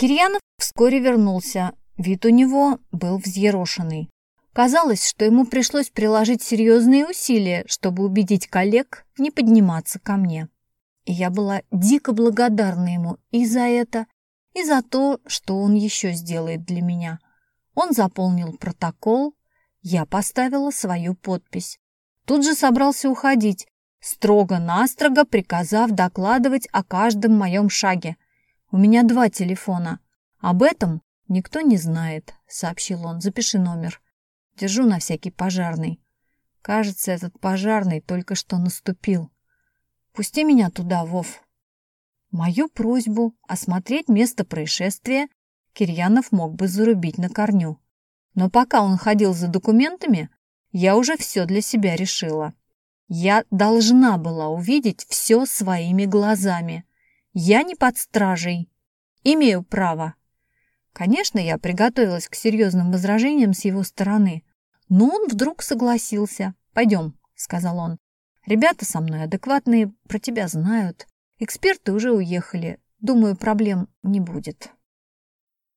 Кирьянов вскоре вернулся. Вид у него был взъерошенный. Казалось, что ему пришлось приложить серьезные усилия, чтобы убедить коллег не подниматься ко мне. И я была дико благодарна ему и за это, и за то, что он еще сделает для меня. Он заполнил протокол, я поставила свою подпись. Тут же собрался уходить, строго-настрого приказав докладывать о каждом моем шаге. У меня два телефона. Об этом никто не знает, сообщил он. Запиши номер. Держу на всякий пожарный. Кажется, этот пожарный только что наступил. Пусти меня туда, Вов. Мою просьбу осмотреть место происшествия Кирьянов мог бы зарубить на корню. Но пока он ходил за документами, я уже все для себя решила. Я должна была увидеть все своими глазами. Я не под стражей. Имею право. Конечно, я приготовилась к серьезным возражениям с его стороны. Но он вдруг согласился. «Пойдем», — сказал он. «Ребята со мной адекватные, про тебя знают. Эксперты уже уехали. Думаю, проблем не будет».